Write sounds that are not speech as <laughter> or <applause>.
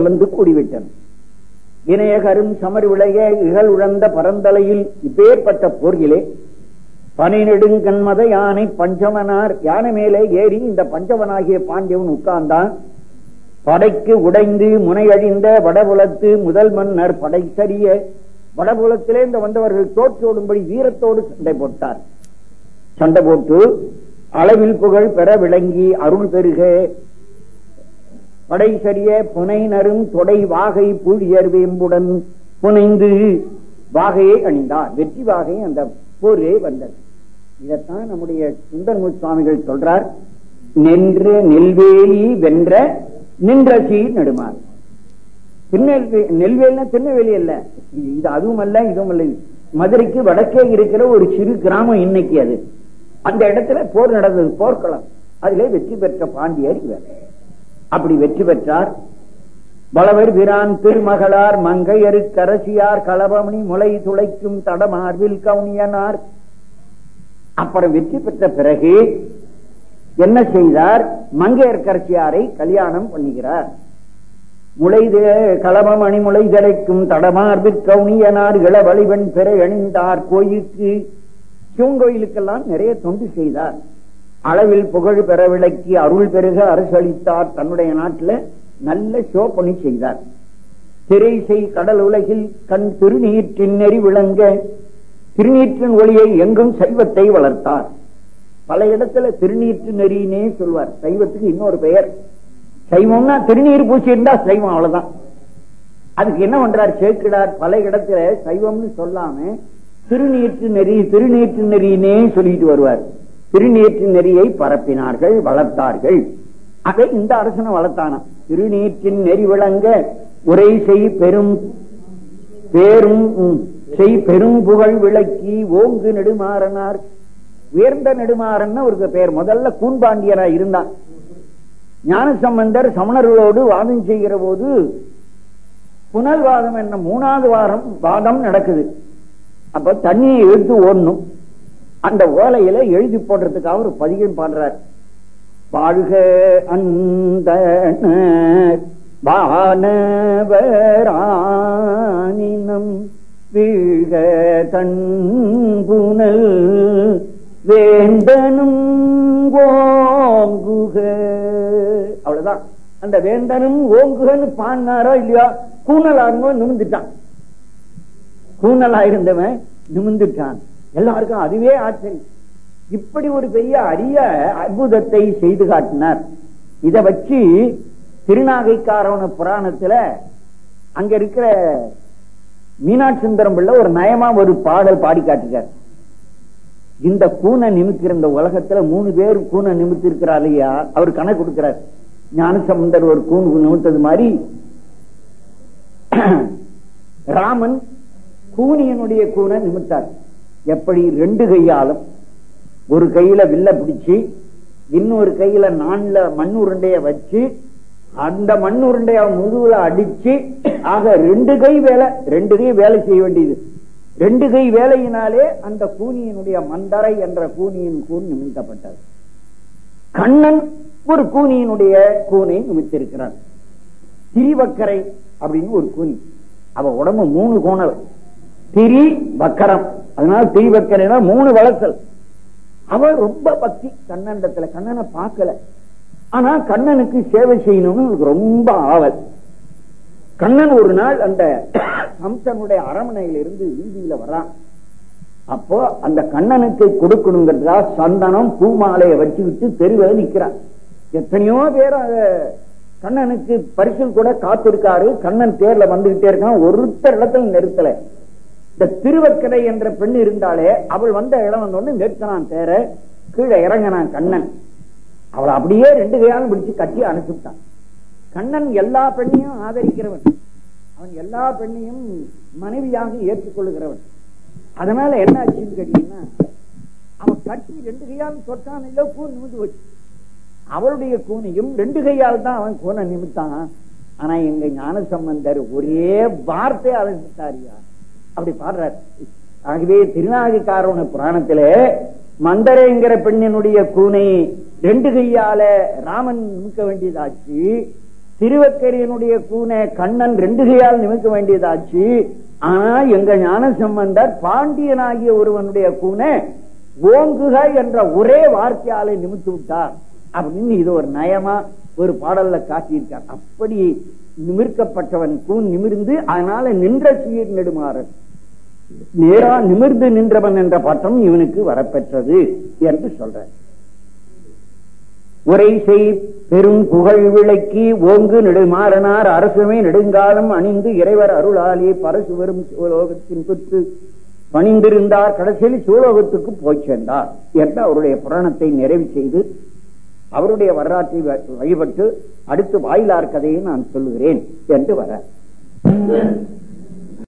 கலந்து கூடிவிட்டன இணையகரும் சமர் விளைய இகழ் உழந்த பரந்தலையில் இப்பேற்பட்ட போர்கிலே பனை நெடுங்கண்மத யானை பஞ்சவனார் யானை மேலே ஏறி இந்த பஞ்சவனாகிய பாண்டியவன் உட்கார்ந்தான். படைக்கு உடைந்து முனையழிந்த வடபுலத்து முதல் மன்னர் படை சரிய வடபுலத்திலே இந்த வந்தவர்கள் தோற்றோடும்படி வீரத்தோடு சண்டை போட்டார். சண்டை போட்டு அளவில் புகழ் பெற விளங்கி அருள் பெருக படை சரிய புனை நரும் தொடை வாகை புழியர் வேம்புடன் புனைந்து வாகையை அணிந்தார். வெற்றி வாகை அந்த போரே வந்தது. இதைத்தான் நம்முடைய சுந்தரமு சுவாமிகள் சொல்றார். நின்ற நெல்வேலி வென்ற நின்ற சீர் நெடுமாறு. திருநெல்வேலி நெல்வேலினா திருநெல்வேலி அல்ல. இது இது அதுவும் அல்ல இதுவும் அல்ல. மதுரைக்கு வடக்கே இருக்கிற ஒரு சிறு கிராமம் இன்னைக்கு அது. அந்த இடத்துல போர் நடந்தது போர்க்களம். அதிலே வெற்றி பெற்ற பாண்டியர் இவர். அப்படி வெற்றி பெற்றார். பலவர் பிரான் திருமகளார் மங்கையரு கரசியார் களபமணி முளை துளைக்கும் தடமார்பில் கவுனியனார். அப்புறம் வெற்றி பெற்ற பிறகு என்ன செய்தார்? மங்கையர்கரசியாரை கல்யாணம் பண்ணுகிறார் முளை களபம் அணிமுளை கிடைக்கும் தடமார்பிற் கவுனியனார் இளவழிவன் பெற அணிந்தார் கோயிலுக்கு சிவங்கோயிலுக்கெல்லாம் நிறைய தொண்டு செய்தார். அளவில் புகழ் பெற விளக்கி அருள் பெருக அரசளித்தார் தன்னுடைய நாட்டில் நல்ல சோப்பணி செய்தார். திரைசை கடல் உலகில் கண் திருநீற்றின் நெறி விளங்க திருநீற்றின் ஒளியை எங்கும் சைவத்தை வளர்த்தார். பல இடத்துல திருநீற்று நெறினே சொல்வார். சைவத்துக்கு இன்னொரு பெயர். சைவம்னா திருநீர் பூச்சி இருந்தா சைவம் அவ்வளவுதான். அதுக்கு என்ன பண்றார் சேர்க்கிறார் பல இடத்துல சைவம்னு சொல்லாம திருநீற்று நெறி திருநீற்று நெறினே சொல்லிட்டு வருவார். திருநீற்று நெறியை பரப்பினார்கள் வளர்த்தார்கள். அதை இந்த அரசனை வளர்த்தானா திருநீற்றின் நெறி விளங்க உரை செய் பெரும் பேரும் செய் பெரும் புகழ் விளக்கி ஓங்கு நெடுமாறனார். உயர்ந்த நெடுமாறன் ஒரு பேர். முதல்ல கூண்பாண்டியரா இருந்தான். ஞானசம்பந்தர் சமணர்களோடு வாதம் செய்கிற போது புனல்வாதம் என்ன மூணாவது வாரம் வாதம் நடக்குது. அப்ப தண்ணியை எடுத்து ஓடணும். அந்த ஓலையில எழுதி போடுறதுக்காக ஒரு பதிகம் பாடுறார். வாழ்க அந்த வானவரானினம் வீழ்க தன்புணல் வேந்தனும் ஓங்குக. அவ்வளவுதான். அந்த வேந்தனும் ஓங்குகன்னு பாடினாரோ இல்லையா கூணலாருங்க நிமிந்துட்டான் கூணலா இருந்தவன் நிமிந்துட்டான் எல்லாருக்கும் அதுவே ஆச்சரியம். இப்படி ஒரு பெரிய அரிய அற்புதத்தை செய்து காட்டினார். இத வச்சு திருநாகைக்காரவன புராணத்துல அங்க இருக்கிற மீனாட்சி சுந்தரம் பிள்ளை ஒரு நயமா ஒரு பாடல் பாடி காட்டுகிறார் இந்த கூனை நிமித்திற இந்த உலகத்துல மூணு பேர் கூனை நிமித்து இருக்கிறார் இல்லையா அவர் கணக்கு கொடுக்கிறார். ஞானசம்பந்தர் ஒரு கூணு நிமித்தது மாதிரி <clears throat> ராமன் கூனியனுடைய கூனை நிமித்தார். எப்படி ரெண்டு கையாலும் ஒரு கையில வில்ல பிடிச்சு இன்னொரு கையில நான்ல மண் உருண்டைய வச்சு அந்த மண் உருண்டைய முதுகுல அடிச்சு ஆக ரெண்டு கை வேலை ரெண்டு கை வேலை செய்ய வேண்டியது. ரெண்டு கை வேலையினாலே அந்த கூனியினுடைய மந்தரை என்ற கூனியின் கூன் நிமித்தப்பட்டது. கண்ணன் ஒரு கூனியினுடைய கூனை நிமித்திருக்கிறார் திரிவக்கரை அப்படின்னு ஒரு கூனி. அவ உடம்பு மூணு கோணல். திரி வக்கரம் அதனால திரிவக்கரைனா மூணு வளர்த்தல். அவர் ரொம்ப பக்தி. கண்ணண்டத்துல கண்ணனை பார்க்கல. ஆனா கண்ணனுக்கு சேவை செய்யணும்னு ரொம்ப ஆவல். கண்ணன் ஒரு நாள் அந்த கம்சனுடைய அரமனையில இருந்து வீதியில வர்றான் அப்போ அந்த கண்ணனுக்கு கொடுக்கணுங்கிறதா சந்தனம் பூமாலையை வச்சுக்கிட்டு தெருவில் நிக்கிறான். எத்தனையோ பேர் கண்ணனுக்கு பரிசில் கூட காத்திருக்காரு. கண்ணன் தேர்ல வந்துகிட்டே இருக்கான். ஒருத்தர் இடத்துல நிறுத்தல. இந்த திருவக்கரை என்ற பெண் இருந்தாலே அவள் வந்த இடம் வந்தோடனே நிறுத்தினான் தேர கீழே இறங்கினான் கண்ணன். அவளை அப்படியே ரெண்டு கையாலும் பிடிச்சு கட்டி அனுப்பிவிட்டான் கண்ணன் எல்லா பெண்ணையும் ஆதரிக்கிறவன். அவன் எல்லா பெண்ணையும் மனைவியாக ஏற்றுக்கொள்ளுகிறவன். அதனால என்ன ஆச்சுன்னு கேட்டீங்கன்னா அவன் கட்டி ரெண்டு கையால் தொட்டான் இல்ல கூ நிமிந்து வச்சு அவளுடைய கூனையும் ரெண்டு கையால் தான் அவன் கூனை நிமித்தான் ஆனா எங்க ஞான சம்பந்தர் ஒரே வார்த்தை அழைச்சிட்டாரியா அப்படி பாடுறார். ஆகவே திருநாகிக்காரவன புராணத்திலே மந்தரைங்கிற பெண்ணினுடைய கூனை ரெண்டு கையால ராமன் நிமிக்க வேண்டியதாச்சு திருவக்கரியனுடைய கூனை கண்ணன் ரெண்டு கையால் நிமிக்க வேண்டியதாச்சு ஆனா எங்க ஞான சம்பந்தர் பாண்டியனாகிய ஒருவனுடைய கூனை ஓங்குக என்ற ஒரே வார்த்தையாலே நிமித்து விட்டார். அப்படின்னு இது ஒரு நயமா ஒரு பாடல்ல காட்டியிருக்கார். அப்படி நிமிர்க்கப்பட்டவன் கூன் நிமிர்ந்து அதனால நின்ற சீர் நெடுமாறன். நேரா நிமிர்ந்து நின்றவன் என்ற பட்டம் இவனுக்கு வரப்பெற்றது என்று சொல்ற உரை செய் பெரும் புகழ் விளக்கி ஓங்கு நெடுமாறனார் அரசுமே நெடுங்காலம் அணிந்து இறைவர் அருளாலே பரசு வரும் சிவலோகத்தின் புத்து. பணிந்திருந்தார் கடைசியில் சிவலோகத்துக்கு போய் சேர்ந்தார் என்று அவருடைய புராணத்தை நிறைவு செய்து அவருடைய வரலாற்றை வழிபட்டு அடுத்து வாயிலார் கதையை நான் சொல்லுகிறேன் என்று வர.